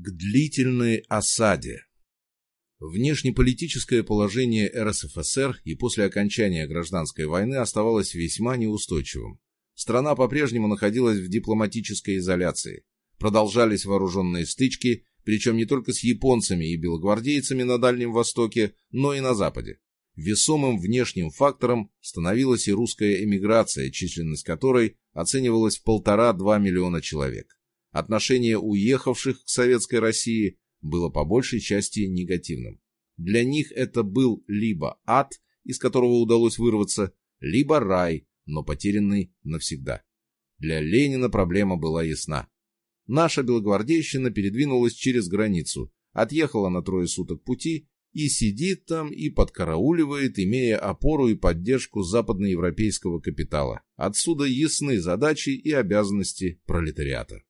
к длительной осаде. Внешнеполитическое положение РСФСР и после окончания гражданской войны оставалось весьма неустойчивым. Страна по-прежнему находилась в дипломатической изоляции. Продолжались вооруженные стычки, причем не только с японцами и белогвардейцами на Дальнем Востоке, но и на Западе. Весомым внешним фактором становилась и русская эмиграция, численность которой оценивалась в полтора-два миллиона человек. Отношение уехавших к советской России было по большей части негативным. Для них это был либо ад, из которого удалось вырваться, либо рай, но потерянный навсегда. Для Ленина проблема была ясна. Наша белогвардейщина передвинулась через границу, отъехала на трое суток пути и сидит там и подкарауливает, имея опору и поддержку западноевропейского капитала. Отсюда ясны задачи и обязанности пролетариата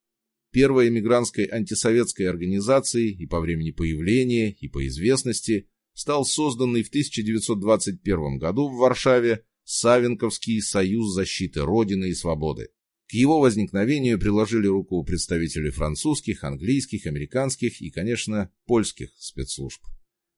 первой эмигрантской антисоветской организацией и по времени появления, и по известности, стал созданный в 1921 году в Варшаве Савенковский союз защиты Родины и Свободы. К его возникновению приложили руку представители французских, английских, американских и, конечно, польских спецслужб.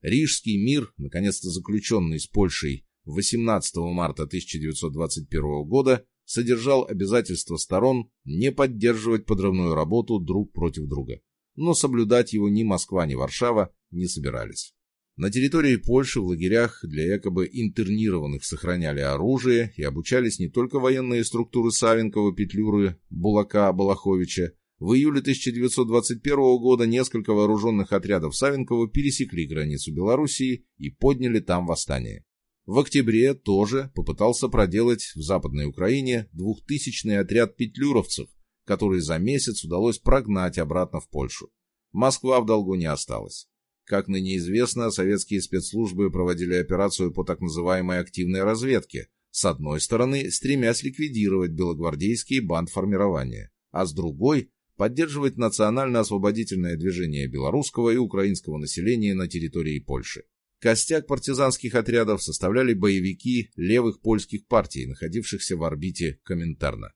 Рижский мир, наконец-то заключенный с Польшей 18 марта 1921 года, содержал обязательство сторон не поддерживать подрывную работу друг против друга, но соблюдать его ни Москва, ни Варшава не собирались. На территории Польши в лагерях для якобы интернированных сохраняли оружие и обучались не только военные структуры Савенкова, Петлюры, Булака, Балаховича. В июле 1921 года несколько вооруженных отрядов Савенкова пересекли границу Белоруссии и подняли там восстание. В октябре тоже попытался проделать в Западной Украине двухтысячный отряд петлюровцев, который за месяц удалось прогнать обратно в Польшу. Москва в долгу не осталась. Как ныне известно, советские спецслужбы проводили операцию по так называемой активной разведке, с одной стороны, стремясь ликвидировать белогвардейские бандформирования, а с другой – поддерживать национально-освободительное движение белорусского и украинского населения на территории Польши. Костяк партизанских отрядов составляли боевики левых польских партий, находившихся в орбите Коминтерна.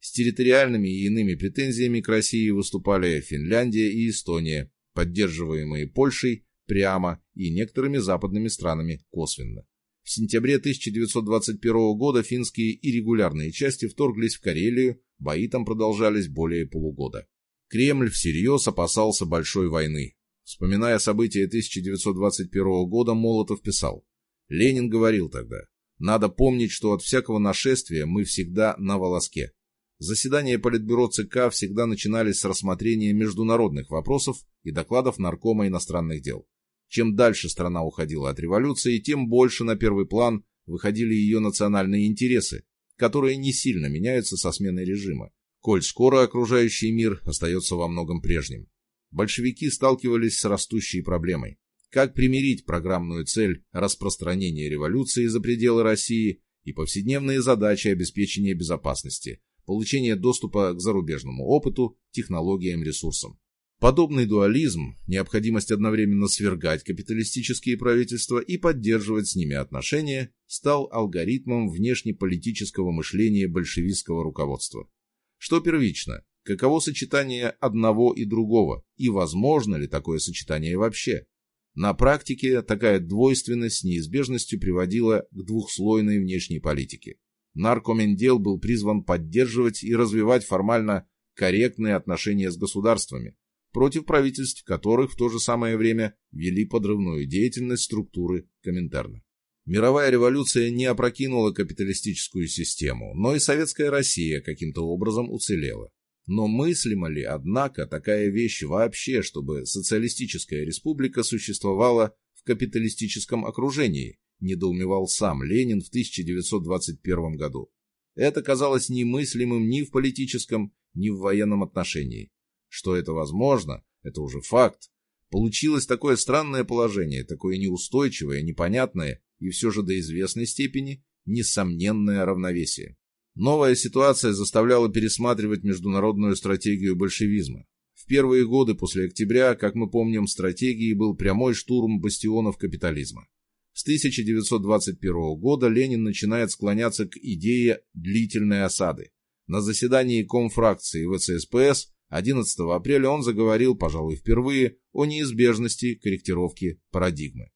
С территориальными и иными претензиями к России выступали Финляндия и Эстония, поддерживаемые Польшей прямо и некоторыми западными странами косвенно. В сентябре 1921 года финские и регулярные части вторглись в Карелию, бои там продолжались более полугода. Кремль всерьез опасался большой войны, Вспоминая события 1921 года, Молотов писал. Ленин говорил тогда, надо помнить, что от всякого нашествия мы всегда на волоске. Заседания Политбюро ЦК всегда начинались с рассмотрения международных вопросов и докладов Наркома иностранных дел. Чем дальше страна уходила от революции, тем больше на первый план выходили ее национальные интересы, которые не сильно меняются со сменой режима, коль скоро окружающий мир остается во многом прежним большевики сталкивались с растущей проблемой. Как примирить программную цель распространения революции за пределы России и повседневные задачи обеспечения безопасности, получения доступа к зарубежному опыту, технологиям, ресурсам. Подобный дуализм, необходимость одновременно свергать капиталистические правительства и поддерживать с ними отношения, стал алгоритмом внешнеполитического мышления большевистского руководства. Что первично, каково сочетание одного и другого, и возможно ли такое сочетание вообще. На практике такая двойственность с неизбежностью приводила к двухслойной внешней политике. Наркомендел был призван поддерживать и развивать формально корректные отношения с государствами, против правительств которых в то же самое время вели подрывную деятельность структуры Коминтерна. Мировая революция не опрокинула капиталистическую систему, но и советская Россия каким-то образом уцелела. Но мыслима ли, однако, такая вещь вообще, чтобы социалистическая республика существовала в капиталистическом окружении, недоумевал сам Ленин в 1921 году. Это казалось немыслимым ни в политическом, ни в военном отношении. Что это возможно, это уже факт. Получилось такое странное положение, такое неустойчивое, непонятное и все же до известной степени несомненное равновесие. Новая ситуация заставляла пересматривать международную стратегию большевизма. В первые годы после октября, как мы помним, стратегией был прямой штурм бастионов капитализма. С 1921 года Ленин начинает склоняться к идее длительной осады. На заседании комфракции ВЦСПС 11 апреля он заговорил, пожалуй, впервые, о неизбежности корректировки парадигмы.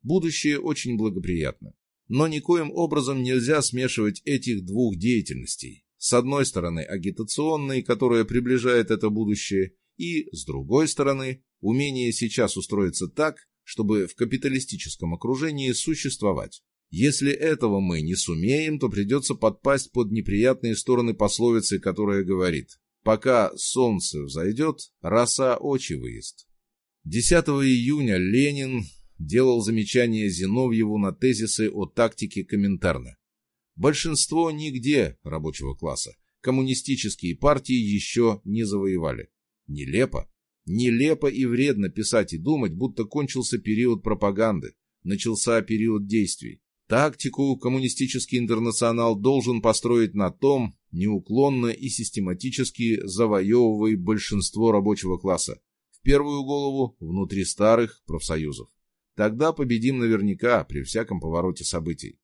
Будущее очень благоприятно. Но никоим образом нельзя смешивать этих двух деятельностей. С одной стороны, агитационной, которая приближает это будущее, и, с другой стороны, умение сейчас устроиться так, чтобы в капиталистическом окружении существовать. Если этого мы не сумеем, то придется подпасть под неприятные стороны пословицы, которая говорит «Пока солнце взойдет, роса очи выезд». 10 июня Ленин делал замечание Зиновьеву на тезисы о тактике Коминтерна. Большинство нигде рабочего класса коммунистические партии еще не завоевали. Нелепо. Нелепо и вредно писать и думать, будто кончился период пропаганды, начался период действий. Тактику коммунистический интернационал должен построить на том, неуклонно и систематически завоевывая большинство рабочего класса, в первую голову внутри старых профсоюзов. Тогда победим наверняка при всяком повороте событий.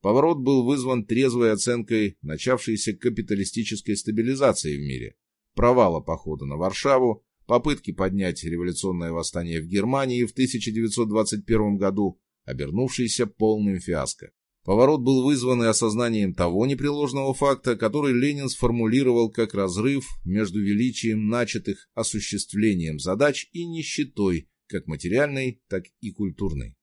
Поворот был вызван трезвой оценкой начавшейся капиталистической стабилизации в мире, провала похода на Варшаву, попытки поднять революционное восстание в Германии в 1921 году, обернувшейся полным фиаско. Поворот был вызван и осознанием того непреложного факта, который Ленин сформулировал как разрыв между величием начатых осуществлением задач и нищетой, как материальной, так и культурной.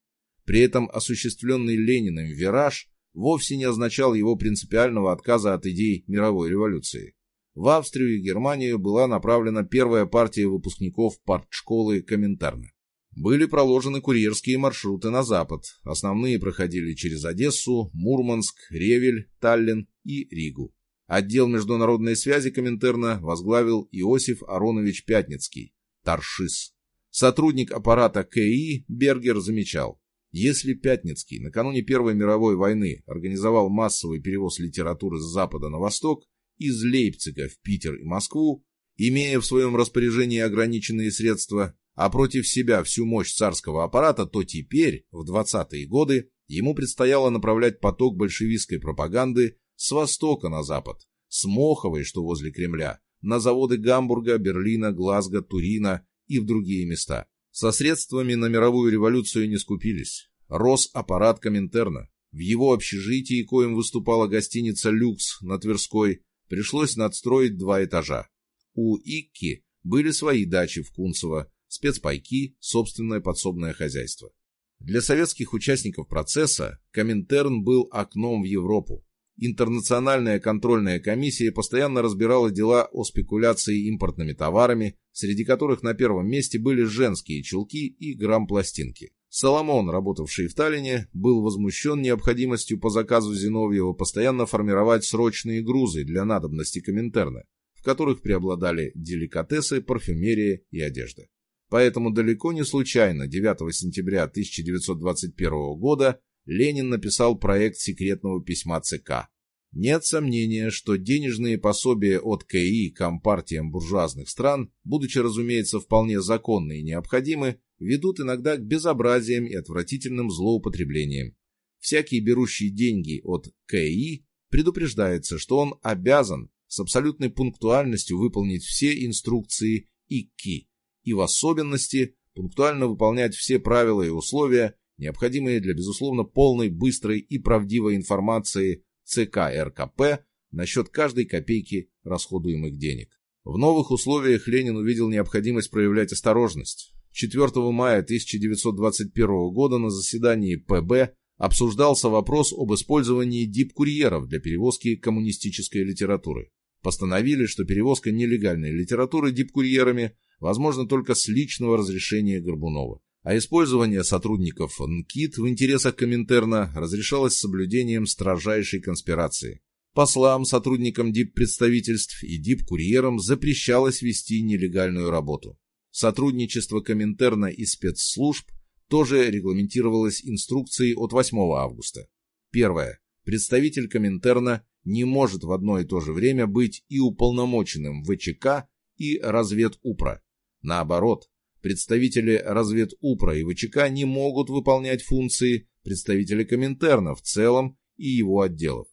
При этом осуществленный Лениным вираж вовсе не означал его принципиального отказа от идей мировой революции. В Австрию и Германию была направлена первая партия выпускников партшколы Коминтерна. Были проложены курьерские маршруты на запад. Основные проходили через Одессу, Мурманск, Ревель, Таллин и Ригу. Отдел международной связи Коминтерна возглавил Иосиф Аронович Пятницкий, Таршис. Сотрудник аппарата КИ Бергер замечал, если Пятницкий накануне Первой мировой войны организовал массовый перевоз литературы с запада на восток, из Лейпцига в Питер и Москву, имея в своем распоряжении ограниченные средства, а против себя всю мощь царского аппарата, то теперь, в 20-е годы, ему предстояло направлять поток большевистской пропаганды с востока на запад, с Моховой, что возле Кремля, на заводы Гамбурга, Берлина, Глазго, Турина и в другие места. Со средствами на мировую революцию не скупились. Рос аппарат Коминтерна. В его общежитии, коим выступала гостиница «Люкс» на Тверской, пришлось надстроить два этажа. У Икки были свои дачи в Кунцево, спецпайки, собственное подсобное хозяйство. Для советских участников процесса Коминтерн был окном в Европу. Интернациональная контрольная комиссия постоянно разбирала дела о спекуляции импортными товарами, среди которых на первом месте были женские чулки и грамм-пластинки. Соломон, работавший в Таллине, был возмущен необходимостью по заказу Зиновьева постоянно формировать срочные грузы для надобности Коминтерна, в которых преобладали деликатесы, парфюмерия и одежда. Поэтому далеко не случайно 9 сентября 1921 года Ленин написал проект секретного письма ЦК. Нет сомнения, что денежные пособия от КИ компартиям буржуазных стран, будучи, разумеется, вполне законны и необходимы, ведут иногда к безобразиям и отвратительным злоупотреблениям. Всякий берущий деньги от КИ предупреждается, что он обязан с абсолютной пунктуальностью выполнить все инструкции ИКИ и в особенности пунктуально выполнять все правила и условия, необходимые для, безусловно, полной, быстрой и правдивой информации ЦК РКП насчет каждой копейки расходуемых денег. В новых условиях Ленин увидел необходимость проявлять осторожность. 4 мая 1921 года на заседании ПБ обсуждался вопрос об использовании дипкурьеров для перевозки коммунистической литературы. Постановили, что перевозка нелегальной литературы дипкурьерами возможно только с личного разрешения Горбунова. А использование сотрудников НКИТ в интересах Коминтерна разрешалось с соблюдением строжайшей конспирации. Послам, сотрудникам диппредставительств и дипкурьерам запрещалось вести нелегальную работу. Сотрудничество Коминтерна и спецслужб тоже регламентировалось инструкцией от 8 августа. Первое. Представитель Коминтерна не может в одно и то же время быть и уполномоченным ВЧК, и разведупра. Наоборот, представители разведупра и ВЧК не могут выполнять функции представителя Коминтерна в целом и его отделов.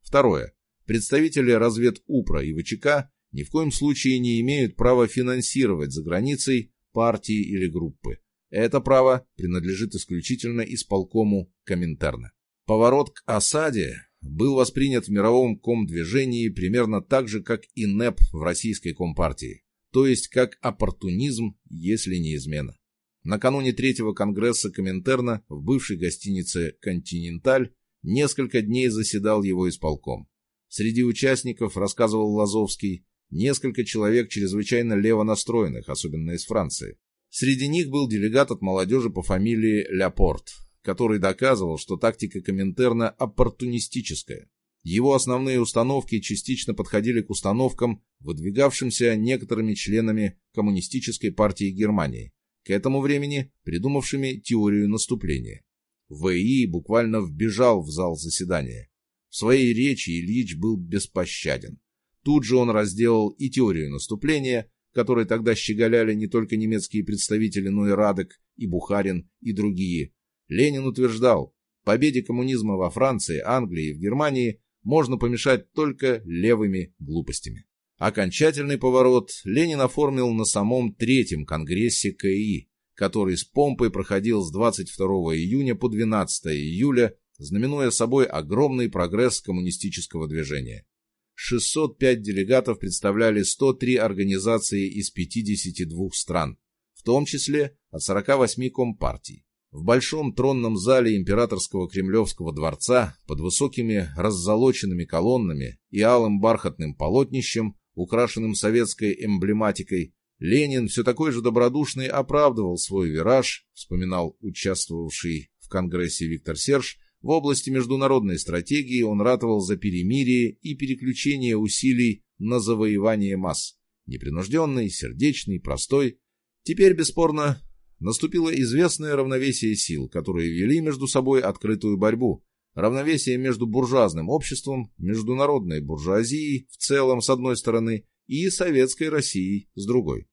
Второе. Представители разведупра и ВЧК ни в коем случае не имеют права финансировать за границей партии или группы. Это право принадлежит исключительно исполкому Коминтерна. Поворот к осаде был воспринят в мировом комдвижении примерно так же, как и НЭП в российской компартии, то есть как оппортунизм, если не измена. Накануне третьего конгресса Коминтерна в бывшей гостинице «Континенталь» несколько дней заседал его исполком. Среди участников, рассказывал Лазовский, несколько человек чрезвычайно лево настроенных, особенно из Франции. Среди них был делегат от молодежи по фамилии Ляпорт, который доказывал, что тактика Коминтерна оппортунистическая. Его основные установки частично подходили к установкам, выдвигавшимся некоторыми членами Коммунистической партии Германии, к этому времени придумавшими теорию наступления. В.И. буквально вбежал в зал заседания. В своей речи Ильич был беспощаден. Тут же он разделал и теорию наступления, которой тогда щеголяли не только немецкие представители, но и Радек, и Бухарин, и другие. Ленин утверждал, победе коммунизма во Франции, Англии и в Германии можно помешать только левыми глупостями. Окончательный поворот Ленин оформил на самом третьем конгрессе КИ, который с помпой проходил с 22 июня по 12 июля, знаменуя собой огромный прогресс коммунистического движения. 605 делегатов представляли 103 организации из 52 стран, в том числе от 48 компартий. В большом тронном зале императорского Кремлевского дворца под высокими раззолоченными колоннами и алым бархатным полотнищем, украшенным советской эмблематикой, Ленин все такой же добродушный оправдывал свой вираж, вспоминал участвовавший в Конгрессе Виктор Серж, в области международной стратегии он ратовал за перемирие и переключение усилий на завоевание масс. Непринужденный, сердечный, простой. Теперь, бесспорно, наступило известное равновесие сил, которые вели между собой открытую борьбу. Равновесие между буржуазным обществом, международной буржуазией в целом с одной стороны и советской Россией с другой.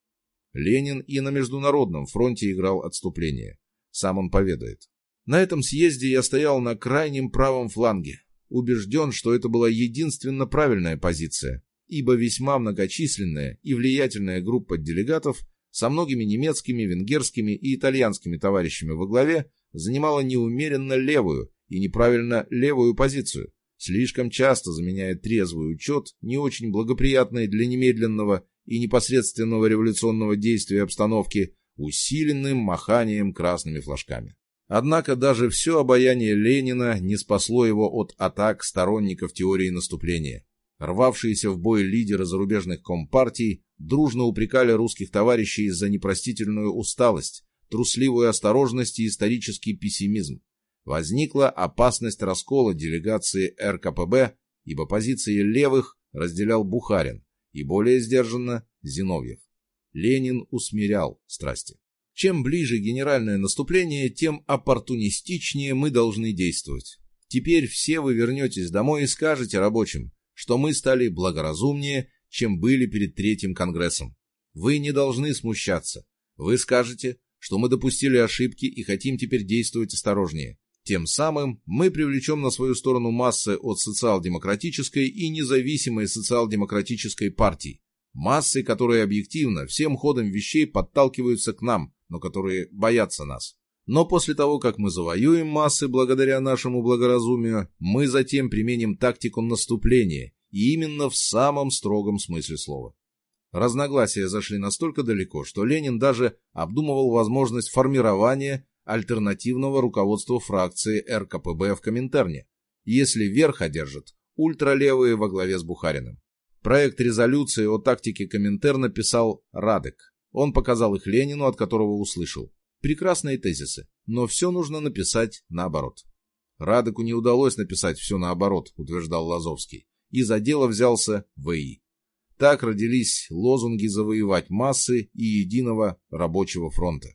Ленин и на международном фронте играл отступление. Сам он поведает. На этом съезде я стоял на крайнем правом фланге, убежден, что это была единственно правильная позиция, ибо весьма многочисленная и влиятельная группа делегатов со многими немецкими, венгерскими и итальянскими товарищами во главе занимала неумеренно левую и неправильно левую позицию, слишком часто заменяя трезвый учет, не очень благоприятной для немедленного и непосредственного революционного действия обстановки, усиленным маханием красными флажками. Однако даже все обаяние Ленина не спасло его от атак сторонников теории наступления. Рвавшиеся в бой лидеры зарубежных компартий дружно упрекали русских товарищей за непростительную усталость, трусливую осторожность и исторический пессимизм. Возникла опасность раскола делегации РКПБ, ибо позиции левых разделял Бухарин и более сдержанно Зиновьев. Ленин усмирял страсти. Чем ближе генеральное наступление, тем оппортунистичнее мы должны действовать. Теперь все вы вернетесь домой и скажете рабочим, что мы стали благоразумнее, чем были перед Третьим Конгрессом. Вы не должны смущаться. Вы скажете, что мы допустили ошибки и хотим теперь действовать осторожнее. Тем самым мы привлечем на свою сторону массы от социал-демократической и независимой социал-демократической партий. Массы, которые объективно всем ходом вещей подталкиваются к нам, но которые боятся нас. Но после того, как мы завоюем массы благодаря нашему благоразумию, мы затем применим тактику наступления, и именно в самом строгом смысле слова. Разногласия зашли настолько далеко, что Ленин даже обдумывал возможность формирования альтернативного руководства фракции РКПБ в Коминтерне, если верх одержат ультралевые во главе с Бухариным. Проект резолюции о тактике Коминтерна писал Радек. Он показал их Ленину, от которого услышал. Прекрасные тезисы, но все нужно написать наоборот. Радеку не удалось написать все наоборот, утверждал Лазовский, и за дело взялся ВИ. Так родились лозунги завоевать массы и единого рабочего фронта.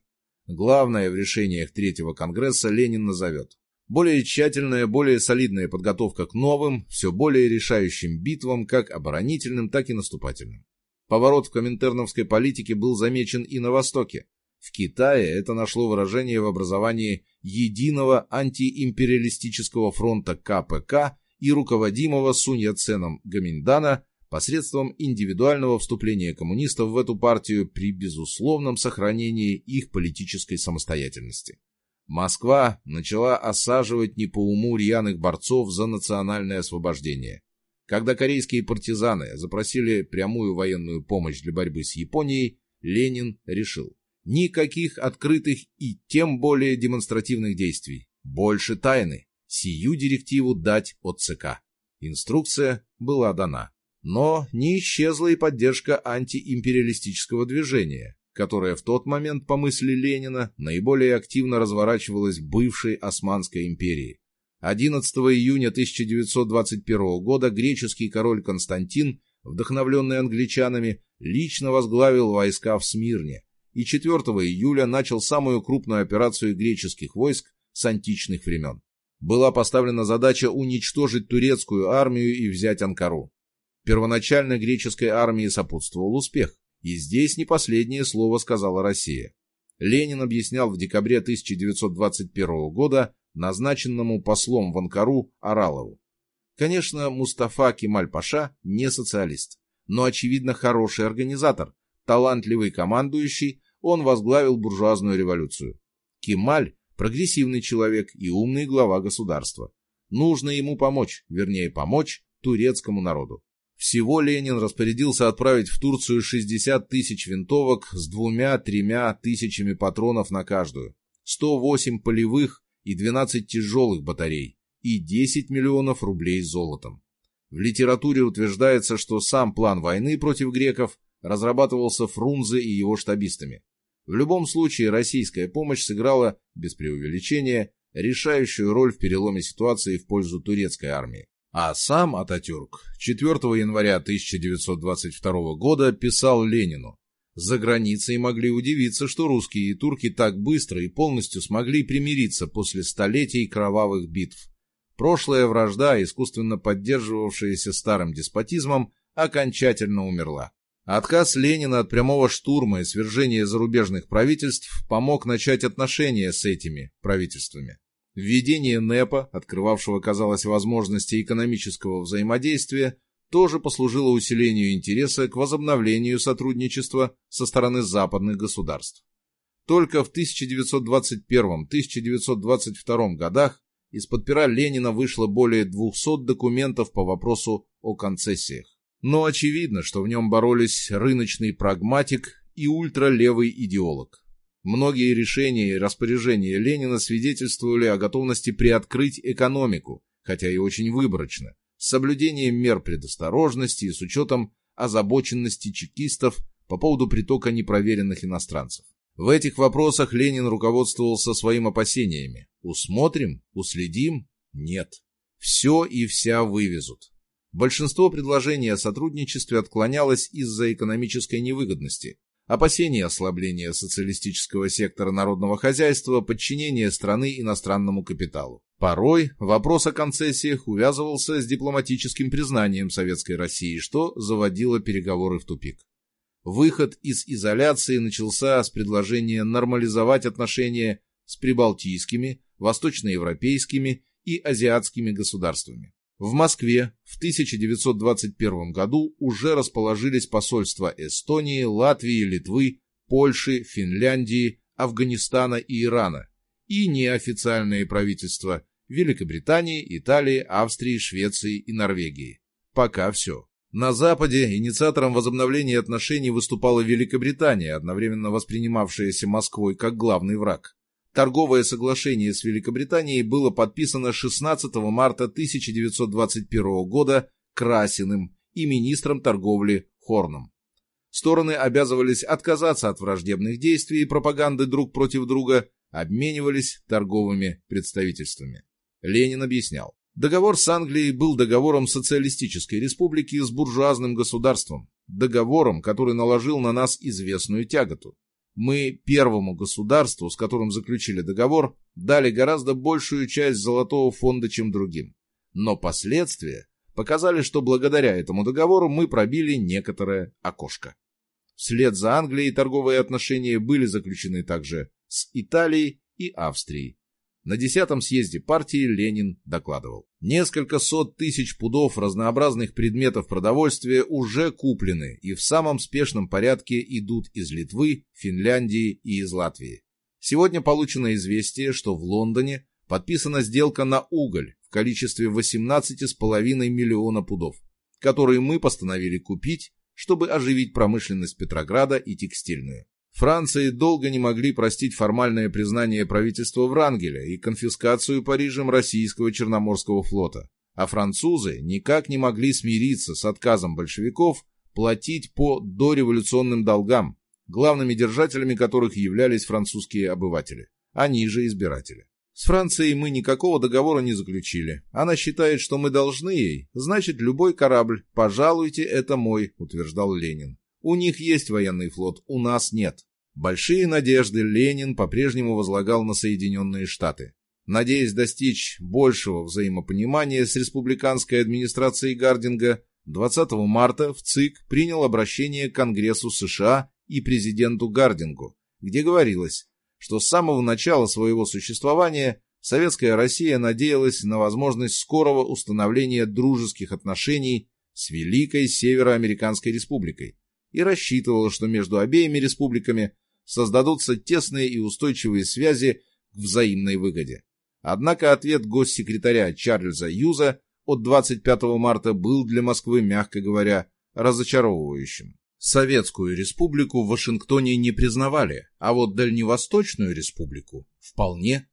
Главное в решениях Третьего Конгресса Ленин назовет. Более тщательная, более солидная подготовка к новым, все более решающим битвам, как оборонительным, так и наступательным. Поворот в коминтерновской политике был замечен и на Востоке. В Китае это нашло выражение в образовании единого антиимпериалистического фронта КПК и руководимого Сунь Яценом Гаминьдана посредством индивидуального вступления коммунистов в эту партию при безусловном сохранении их политической самостоятельности. Москва начала осаживать не по уму рьяных борцов за национальное освобождение. Когда корейские партизаны запросили прямую военную помощь для борьбы с Японией, Ленин решил никаких открытых и тем более демонстративных действий, больше тайны, сию директиву дать от ЦК. Инструкция была дана. Но не исчезла и поддержка антиимпериалистического движения, которое в тот момент, по мысли Ленина, наиболее активно разворачивалось в бывшей Османской империи. 11 июня 1921 года греческий король Константин, вдохновленный англичанами, лично возглавил войска в Смирне и 4 июля начал самую крупную операцию греческих войск с античных времен. Была поставлена задача уничтожить турецкую армию и взять Анкару. Первоначально греческой армии сопутствовал успех, и здесь не последнее слово сказала Россия. Ленин объяснял в декабре 1921 года назначенному послом в Анкару Аралову. Конечно, Мустафа Кемаль-Паша не социалист, но, очевидно, хороший организатор, талантливый командующий, он возглавил буржуазную революцию. Кемаль – прогрессивный человек и умный глава государства. Нужно ему помочь, вернее помочь турецкому народу. Всего Ленин распорядился отправить в Турцию 60 тысяч винтовок с двумя-тремя тысячами патронов на каждую, 108 полевых и 12 тяжелых батарей и 10 миллионов рублей золотом. В литературе утверждается, что сам план войны против греков разрабатывался Фрунзе и его штабистами. В любом случае российская помощь сыграла, без преувеличения, решающую роль в переломе ситуации в пользу турецкой армии. А сам Ататюрк 4 января 1922 года писал Ленину, «За границей могли удивиться, что русские и турки так быстро и полностью смогли примириться после столетий кровавых битв. Прошлая вражда, искусственно поддерживавшаяся старым деспотизмом, окончательно умерла. Отказ Ленина от прямого штурма и свержения зарубежных правительств помог начать отношения с этими правительствами. Введение НЭПа, открывавшего, казалось, возможности экономического взаимодействия, тоже послужило усилению интереса к возобновлению сотрудничества со стороны западных государств. Только в 1921-1922 годах из-под пера Ленина вышло более 200 документов по вопросу о концессиях. Но очевидно, что в нем боролись рыночный прагматик и ультралевый идеолог. Многие решения и распоряжения Ленина свидетельствовали о готовности приоткрыть экономику, хотя и очень выборочно, с соблюдением мер предосторожности и с учетом озабоченности чекистов по поводу притока непроверенных иностранцев. В этих вопросах Ленин руководствовался своими опасениями. Усмотрим? Уследим? Нет. Все и вся вывезут. Большинство предложений о сотрудничестве отклонялось из-за экономической невыгодности, опасения ослабления социалистического сектора народного хозяйства, подчинения страны иностранному капиталу. Порой вопрос о концессиях увязывался с дипломатическим признанием Советской России, что заводило переговоры в тупик. Выход из изоляции начался с предложения нормализовать отношения с прибалтийскими, восточноевропейскими и азиатскими государствами. В Москве в 1921 году уже расположились посольства Эстонии, Латвии, Литвы, Польши, Финляндии, Афганистана и Ирана и неофициальные правительства Великобритании, Италии, Австрии, Швеции и Норвегии. Пока все. На Западе инициатором возобновления отношений выступала Великобритания, одновременно воспринимавшаяся Москвой как главный враг. Торговое соглашение с Великобританией было подписано 16 марта 1921 года Красиным и министром торговли Хорном. Стороны обязывались отказаться от враждебных действий и пропаганды друг против друга, обменивались торговыми представительствами. Ленин объяснял. Договор с Англией был договором социалистической республики с буржуазным государством, договором, который наложил на нас известную тяготу. Мы первому государству, с которым заключили договор, дали гораздо большую часть золотого фонда, чем другим. Но последствия показали, что благодаря этому договору мы пробили некоторое окошко. Вслед за Англией торговые отношения были заключены также с Италией и Австрией. На десятом съезде партии Ленин докладывал. Несколько сот тысяч пудов разнообразных предметов продовольствия уже куплены и в самом спешном порядке идут из Литвы, Финляндии и из Латвии. Сегодня получено известие, что в Лондоне подписана сделка на уголь в количестве 18,5 миллиона пудов, которые мы постановили купить, чтобы оживить промышленность Петрограда и текстильную. Франции долго не могли простить формальное признание правительства Врангеля и конфискацию Парижем российского Черноморского флота, а французы никак не могли смириться с отказом большевиков платить по дореволюционным долгам, главными держателями которых являлись французские обыватели, они же избиратели. С Францией мы никакого договора не заключили. Она считает, что мы должны ей, значит, любой корабль, пожалуйте, это мой, утверждал Ленин. У них есть военный флот, у нас нет. Большие надежды Ленин по-прежнему возлагал на Соединенные Штаты. Надеясь достичь большего взаимопонимания с республиканской администрацией Гардинга, 20 марта в ЦИК принял обращение к Конгрессу США и президенту Гардингу, где говорилось, что с самого начала своего существования Советская Россия надеялась на возможность скорого установления дружеских отношений с Великой Североамериканской Республикой, и рассчитывала, что между обеими республиками создадутся тесные и устойчивые связи к взаимной выгоде. Однако ответ госсекретаря Чарльза Юза от 25 марта был для Москвы, мягко говоря, разочаровывающим. Советскую республику в Вашингтоне не признавали, а вот Дальневосточную республику – вполне.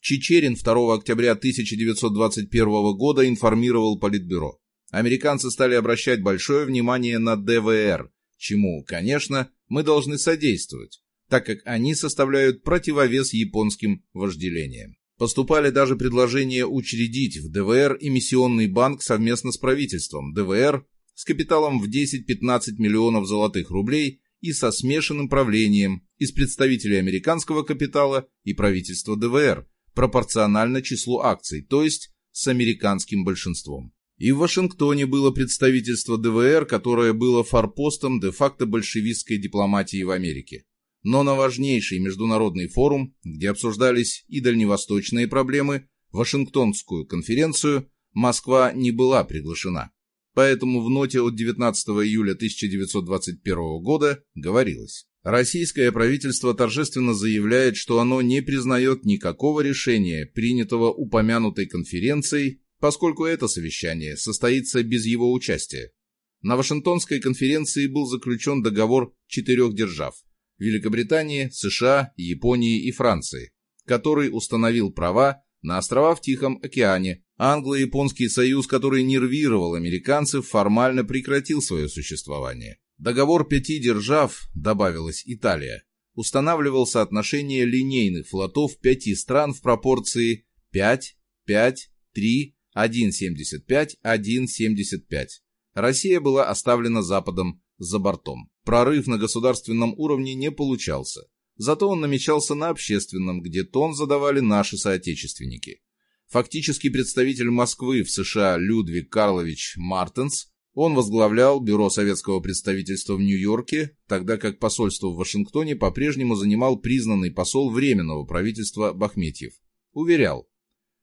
Чечерин 2 октября 1921 года информировал Политбюро. Американцы стали обращать большое внимание на ДВР, чему, конечно, мы должны содействовать, так как они составляют противовес японским вожделениям. Поступали даже предложения учредить в ДВР эмиссионный банк совместно с правительством ДВР с капиталом в 10-15 миллионов золотых рублей и со смешанным правлением из представителей американского капитала и правительства ДВР пропорционально числу акций, то есть с американским большинством. И в Вашингтоне было представительство ДВР, которое было форпостом де-факто большевистской дипломатии в Америке. Но на важнейший международный форум, где обсуждались и дальневосточные проблемы, Вашингтонскую конференцию, Москва не была приглашена. Поэтому в ноте от 19 июля 1921 года говорилось Российское правительство торжественно заявляет, что оно не признает никакого решения, принятого упомянутой конференцией поскольку это совещание состоится без его участия. На Вашингтонской конференции был заключен договор четырех держав – Великобритании, США, Японии и Франции, который установил права на острова в Тихом океане. Англо-японский союз, который нервировал американцев, формально прекратил свое существование. Договор пяти держав, добавилась Италия, устанавливал соотношение линейных флотов пяти стран в пропорции 5, 5, 3, 1.75, 1.75. Россия была оставлена Западом за бортом. Прорыв на государственном уровне не получался. Зато он намечался на общественном, где тон задавали наши соотечественники. Фактически представитель Москвы в США Людвиг Карлович Мартенс, он возглавлял бюро советского представительства в Нью-Йорке, тогда как посольство в Вашингтоне по-прежнему занимал признанный посол Временного правительства Бахметьев. Уверял,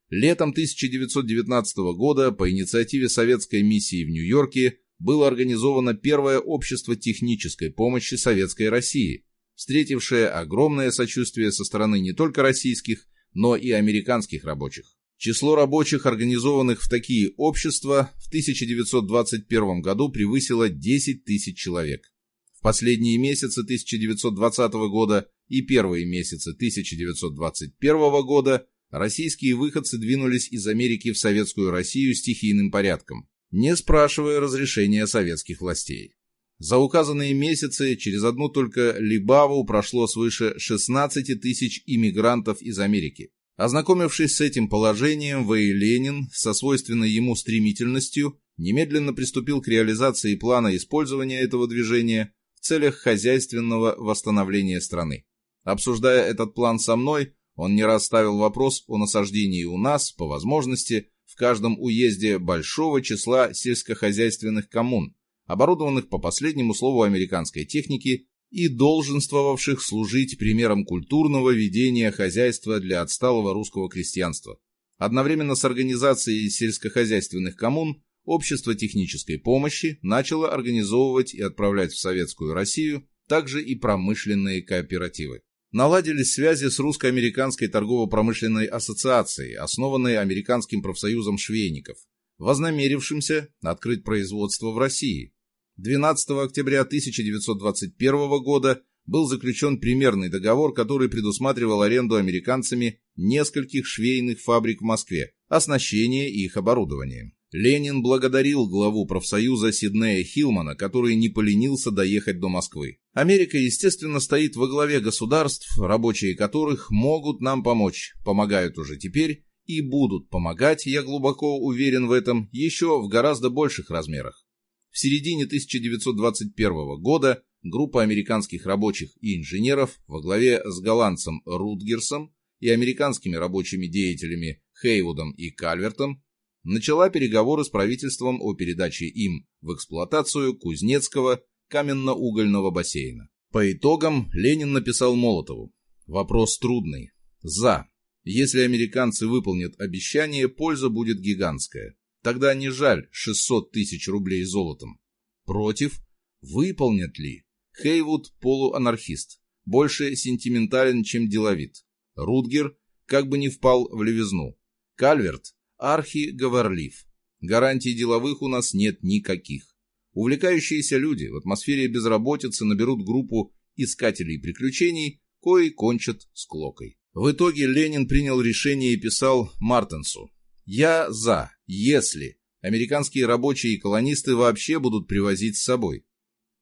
Летом 1919 года по инициативе советской миссии в Нью-Йорке было организовано первое общество технической помощи Советской России, встретившее огромное сочувствие со стороны не только российских, но и американских рабочих. Число рабочих, организованных в такие общества, в 1921 году превысило 10 тысяч человек. В последние месяцы 1920 года и первые месяцы 1921 года российские выходцы двинулись из Америки в Советскую Россию стихийным порядком, не спрашивая разрешения советских властей. За указанные месяцы через одну только Либаву прошло свыше 16 тысяч иммигрантов из Америки. Ознакомившись с этим положением, В. Ленин со свойственной ему стремительностью немедленно приступил к реализации плана использования этого движения в целях хозяйственного восстановления страны. Обсуждая этот план со мной, он не раз ставил вопрос о насаждении у нас, по возможности, в каждом уезде большого числа сельскохозяйственных коммун, оборудованных по последнему слову американской техники и долженствовавших служить примером культурного ведения хозяйства для отсталого русского крестьянства. Одновременно с организацией сельскохозяйственных коммун Общество технической помощи начало организовывать и отправлять в Советскую Россию также и промышленные кооперативы. Наладились связи с Русско-Американской торгово-промышленной ассоциацией, основанной Американским профсоюзом швейников, вознамерившимся открыть производство в России. 12 октября 1921 года был заключен примерный договор, который предусматривал аренду американцами нескольких швейных фабрик в Москве, оснащение их оборудованием. Ленин благодарил главу профсоюза Сиднея Хилмана, который не поленился доехать до Москвы. Америка, естественно, стоит во главе государств, рабочие которых могут нам помочь, помогают уже теперь и будут помогать, я глубоко уверен в этом, еще в гораздо больших размерах. В середине 1921 года группа американских рабочих и инженеров во главе с голландцем Рутгерсом и американскими рабочими деятелями Хейвудом и Кальвертом начала переговоры с правительством о передаче им в эксплуатацию Кузнецкого каменно-угольного бассейна. По итогам Ленин написал Молотову. Вопрос трудный. За. Если американцы выполнят обещание, польза будет гигантская. Тогда не жаль 600 тысяч рублей золотом. Против. Выполнят ли? Хейвуд – полуанархист. Больше сентиментален, чем деловит. Рутгер как бы не впал в левизну. Кальверт архи-говорлив. Гарантий деловых у нас нет никаких. Увлекающиеся люди в атмосфере безработицы наберут группу искателей приключений, кои кончат склокой. В итоге Ленин принял решение и писал Мартенсу. «Я за, если американские рабочие и колонисты вообще будут привозить с собой.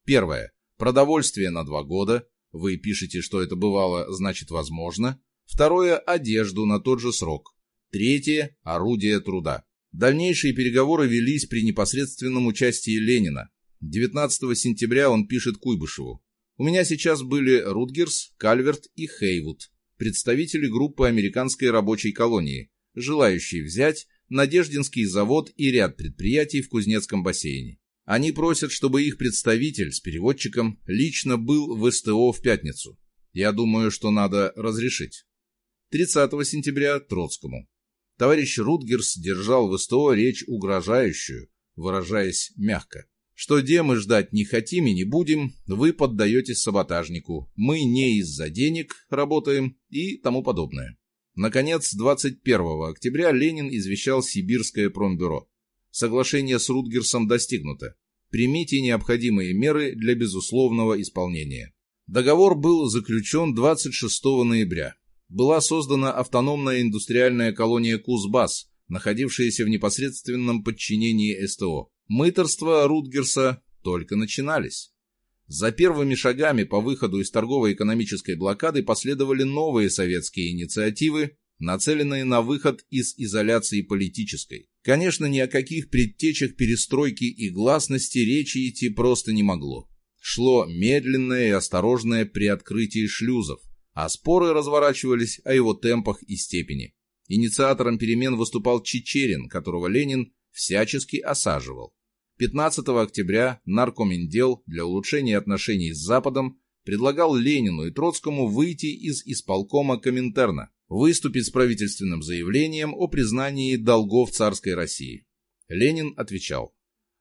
Первое. Продовольствие на два года. Вы пишете, что это бывало, значит возможно. Второе. Одежду на тот же срок. Третье – орудие труда. Дальнейшие переговоры велись при непосредственном участии Ленина. 19 сентября он пишет Куйбышеву. «У меня сейчас были Рутгерс, Кальверт и Хейвуд, представители группы американской рабочей колонии, желающие взять Надеждинский завод и ряд предприятий в Кузнецком бассейне. Они просят, чтобы их представитель с переводчиком лично был в СТО в пятницу. Я думаю, что надо разрешить. 30 сентября Троцкому. Товарищ Рутгерс держал в СТО речь угрожающую, выражаясь мягко. Что де мы ждать не хотим и не будем, вы поддаетесь саботажнику, мы не из-за денег работаем и тому подобное. Наконец, 21 октября Ленин извещал Сибирское промбюро. Соглашение с Рутгерсом достигнуто. Примите необходимые меры для безусловного исполнения. Договор был заключен 26 ноября была создана автономная индустриальная колония Кузбасс, находившаяся в непосредственном подчинении СТО. Мыторства Рутгерса только начинались. За первыми шагами по выходу из торгово-экономической блокады последовали новые советские инициативы, нацеленные на выход из изоляции политической. Конечно, ни о каких предтечах перестройки и гласности речи идти просто не могло. Шло медленное и осторожное приоткрытие шлюзов а споры разворачивались о его темпах и степени. Инициатором перемен выступал Чечерин, которого Ленин всячески осаживал. 15 октября наркоминдел для улучшения отношений с Западом предлагал Ленину и Троцкому выйти из исполкома Коминтерна, выступить с правительственным заявлением о признании долгов царской России. Ленин отвечал,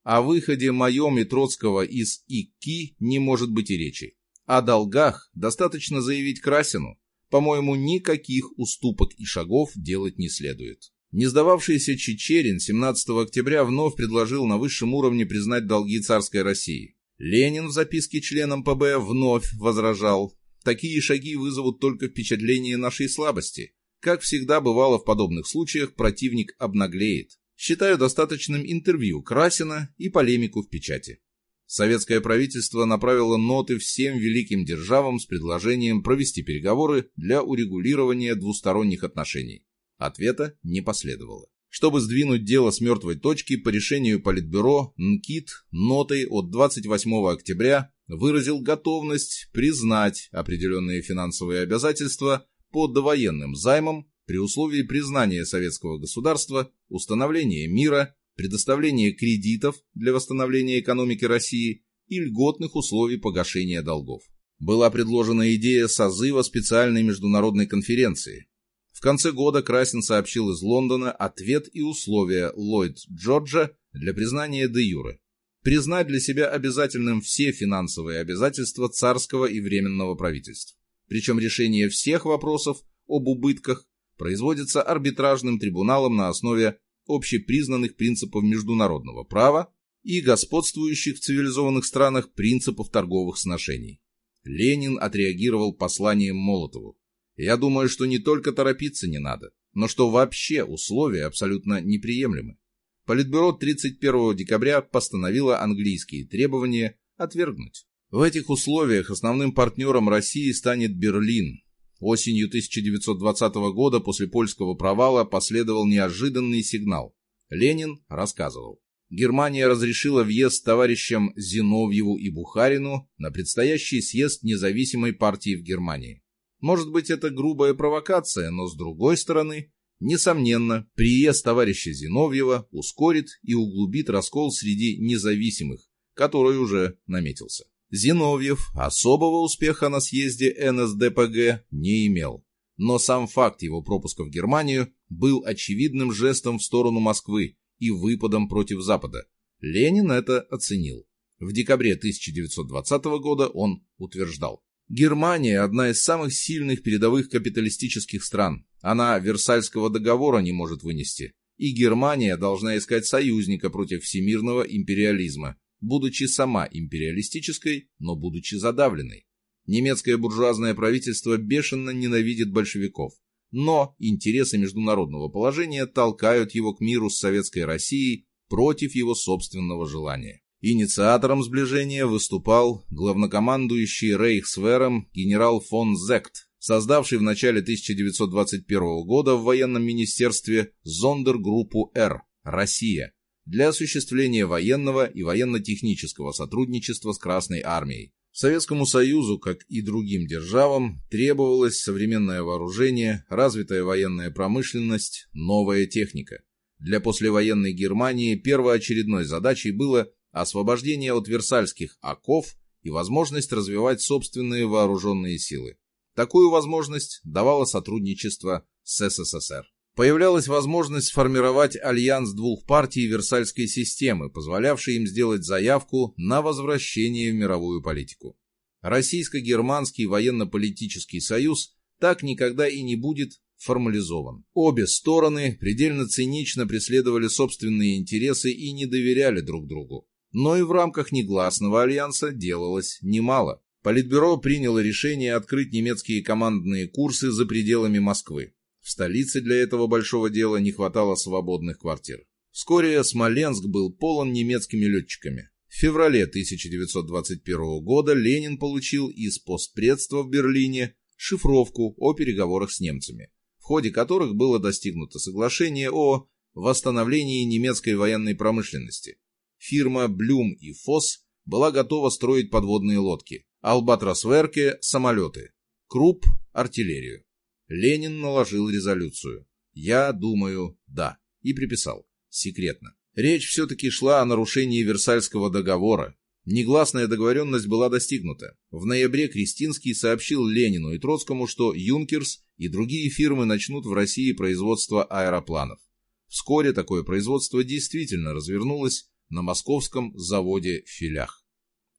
о выходе моем и Троцкого из ИКИ не может быть и речи. О долгах достаточно заявить Красину. По-моему, никаких уступок и шагов делать не следует. Не сдававшийся Чечерин 17 октября вновь предложил на высшем уровне признать долги царской России. Ленин в записке членам ПБ вновь возражал. Такие шаги вызовут только впечатление нашей слабости. Как всегда бывало в подобных случаях, противник обнаглеет. Считаю достаточным интервью Красина и полемику в печати. Советское правительство направило ноты всем великим державам с предложением провести переговоры для урегулирования двусторонних отношений. Ответа не последовало. Чтобы сдвинуть дело с мертвой точки, по решению Политбюро НКИТ нотой от 28 октября выразил готовность признать определенные финансовые обязательства по довоенным займам при условии признания советского государства, установления мира предоставление кредитов для восстановления экономики России и льготных условий погашения долгов. Была предложена идея созыва специальной международной конференции. В конце года Красин сообщил из Лондона ответ и условия Ллойд Джорджа для признания де юре. Признать для себя обязательным все финансовые обязательства царского и временного правительств. Причем решение всех вопросов об убытках производится арбитражным трибуналом на основе общепризнанных принципов международного права и господствующих в цивилизованных странах принципов торговых сношений. Ленин отреагировал посланием Молотову. Я думаю, что не только торопиться не надо, но что вообще условия абсолютно неприемлемы. Политбюро 31 декабря постановило английские требования отвергнуть. В этих условиях основным партнером России станет Берлин. Осенью 1920 года после польского провала последовал неожиданный сигнал. Ленин рассказывал. Германия разрешила въезд товарищам Зиновьеву и Бухарину на предстоящий съезд независимой партии в Германии. Может быть, это грубая провокация, но с другой стороны, несомненно, приезд товарища Зиновьева ускорит и углубит раскол среди независимых, который уже наметился. Зиновьев особого успеха на съезде НСДПГ не имел, но сам факт его пропуска в Германию был очевидным жестом в сторону Москвы и выпадом против Запада. Ленин это оценил. В декабре 1920 года он утверждал. Германия – одна из самых сильных передовых капиталистических стран. Она Версальского договора не может вынести. И Германия должна искать союзника против всемирного империализма, будучи сама империалистической, но будучи задавленной. Немецкое буржуазное правительство бешено ненавидит большевиков. Но интересы международного положения толкают его к миру с Советской Россией против его собственного желания. Инициатором сближения выступал главнокомандующий Рейхсвером генерал фон Зект, создавший в начале 1921 года в военном министерстве зондергруппу «Р» «Россия» для осуществления военного и военно-технического сотрудничества с Красной армией. Советскому Союзу, как и другим державам, требовалось современное вооружение, развитая военная промышленность, новая техника. Для послевоенной Германии первоочередной задачей было освобождение от версальских оков и возможность развивать собственные вооруженные силы. Такую возможность давало сотрудничество с СССР. Появлялась возможность сформировать альянс двух партий Версальской системы, позволявший им сделать заявку на возвращение в мировую политику. Российско-германский военно-политический союз так никогда и не будет формализован. Обе стороны предельно цинично преследовали собственные интересы и не доверяли друг другу. Но и в рамках негласного альянса делалось немало. Политбюро приняло решение открыть немецкие командные курсы за пределами Москвы. В столице для этого большого дела не хватало свободных квартир. Вскоре Смоленск был полон немецкими летчиками. В феврале 1921 года Ленин получил из постпредства в Берлине шифровку о переговорах с немцами, в ходе которых было достигнуто соглашение о восстановлении немецкой военной промышленности фирма Блюм и Фосс была готова строить подводные лодки, Албатрос Верке – самолеты, Круп – артиллерию. Ленин наложил резолюцию. Я думаю, да. И приписал. Секретно. Речь все-таки шла о нарушении Версальского договора. Негласная договоренность была достигнута. В ноябре Кристинский сообщил Ленину и Троцкому, что Юнкерс и другие фирмы начнут в России производство аэропланов. Вскоре такое производство действительно развернулось, на московском заводе «Филях».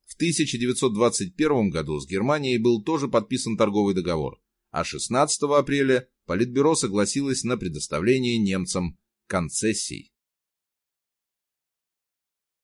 В 1921 году с Германией был тоже подписан торговый договор, а 16 апреля Политбюро согласилось на предоставление немцам концессий.